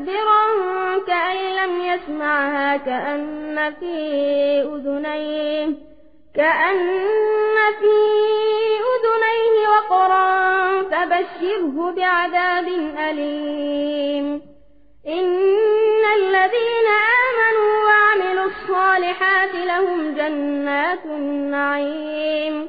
مستكبرا كأن لم يسمعها كأن في أذنيه كأن في أذنيه وقرا فبشره بعذاب أليم. إن الذين آمنوا وعملوا الصالحات لهم جنات النعيم.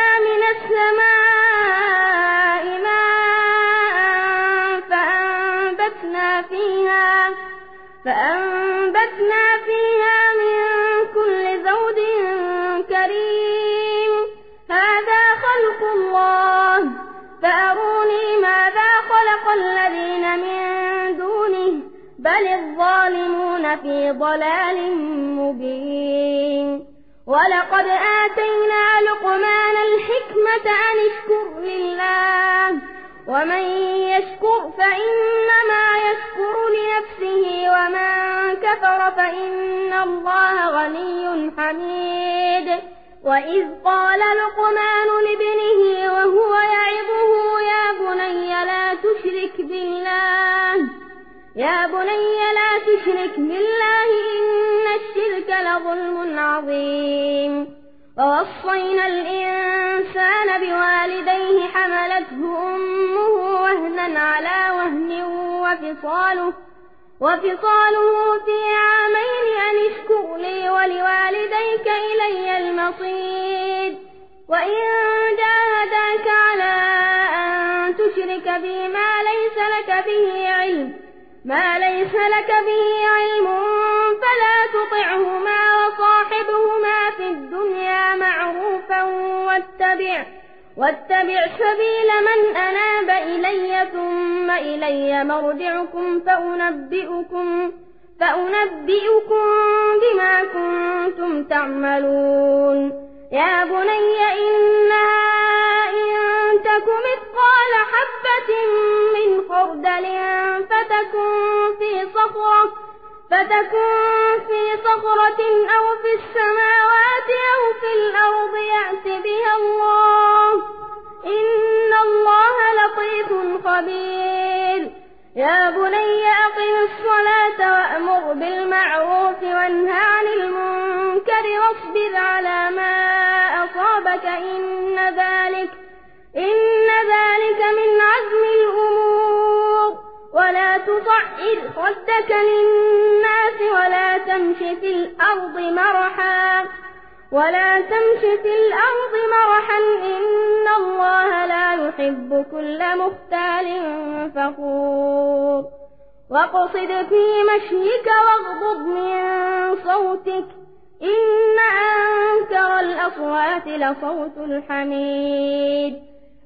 الظالمون في ضلال مبين. ولقد آتينا لقمان الحكمة أن اشكر لله. ومن يشكر فإنما يشكر لنفسه ومن كفر فإن الله غني حميد. وإذ قال لقمان لابنه وهو يعظه يا بني لا تشرك بالله يا بني تشرك بالله إن الشرك لظلم عظيم ووصينا الإنسان بوالديه حملته أمه وهنا على وهن وفصاله وفصاله في عامين أن اشكر لي ولوالديك إلي المصير وإن جاهداك على أن تشرك بي ما ليس لك به علم ما ليس لك به علم فلا تطعهما وصاحبهما في الدنيا معروفا واتبع واتبع سبيل من أناب إلي ثم إلي مرجعكم فأنبئكم فأنبئكم بما كنتم تعملون. يا بني إنها إن تك مثقال حبة من خردل صخرة فتكن في صخرة أو في السماوات أو في الأرض يأت بها الله. إن الله لطيف خبير. يا بني أقم الصلاة وأمر بالمعروف وانهى عن المنكر واصبر على ما أصابك إن تصعر خدك للناس ولا تمش في الأرض مرحا ولا تمش في الأرض مرحا إن الله لا يحب كل مختال فخور. واقصد في مشيك واغضض من صوتك إن أنكر الأصوات لصوت الحميد.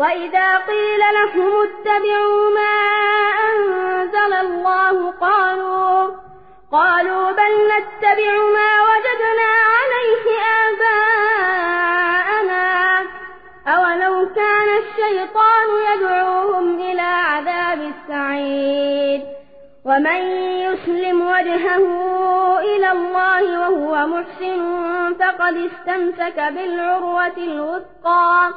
وإذا قيل لهم اتبعوا ما أنزل الله قالوا قالوا بل نتبع ما وجدنا عليه آباءنا. أولو كان الشيطان يدعوهم إلى عذاب السعير. ومن يسلم وجهه إلى الله وهو محسن فقد استمسك بالعروة الوثقى.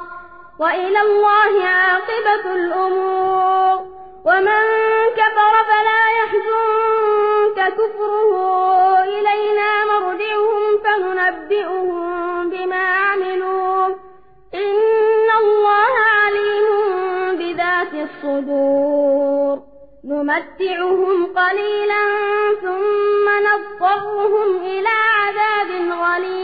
وإلى الله عاقبة الأمور. ومن كفر فلا يحزنك كفره. إلينا مرجعهم فننبئهم بما عملوا. إن الله عليم بذات الصدور. نمتعهم قليلا ثم نضطرهم إلى عذاب غليظ.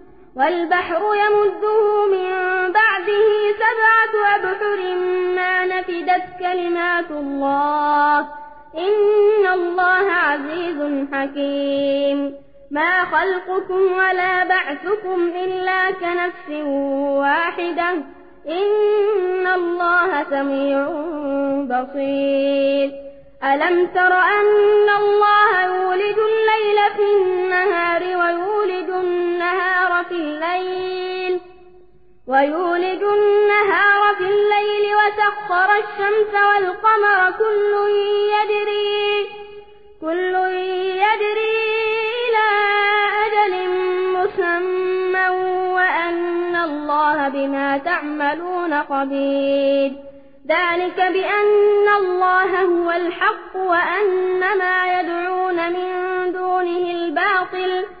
والبحر يمده من بعده سبعة أبحر ما نفدت كلمات الله. إن الله عزيز حكيم. ما خلقكم ولا بعثكم إلا كنفس واحدة. إن الله سميع بصير. ألم تر أن الله يولد الليل في النهار في الليل ويولد النهار في الليل وسخر الشمس والقمر كل يجري كل يجري إلى أجل مسمى وأن الله بما تعملون خبير ذلك بأن الله هو الحق وأن ما يدعون من دونه الباطل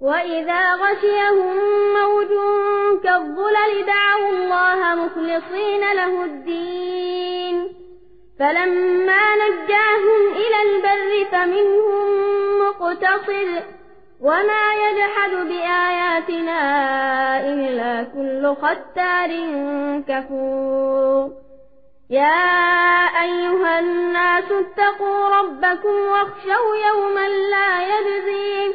وإذا غشيهم موج كالظلل دعوا الله مخلصين له الدين فلما نجاهم إلى البر فمنهم مقتصد وما يجحد بآياتنا إلا كل ختار كفور يا أيها الناس اتقوا ربكم واخشوا يوما لا يجزي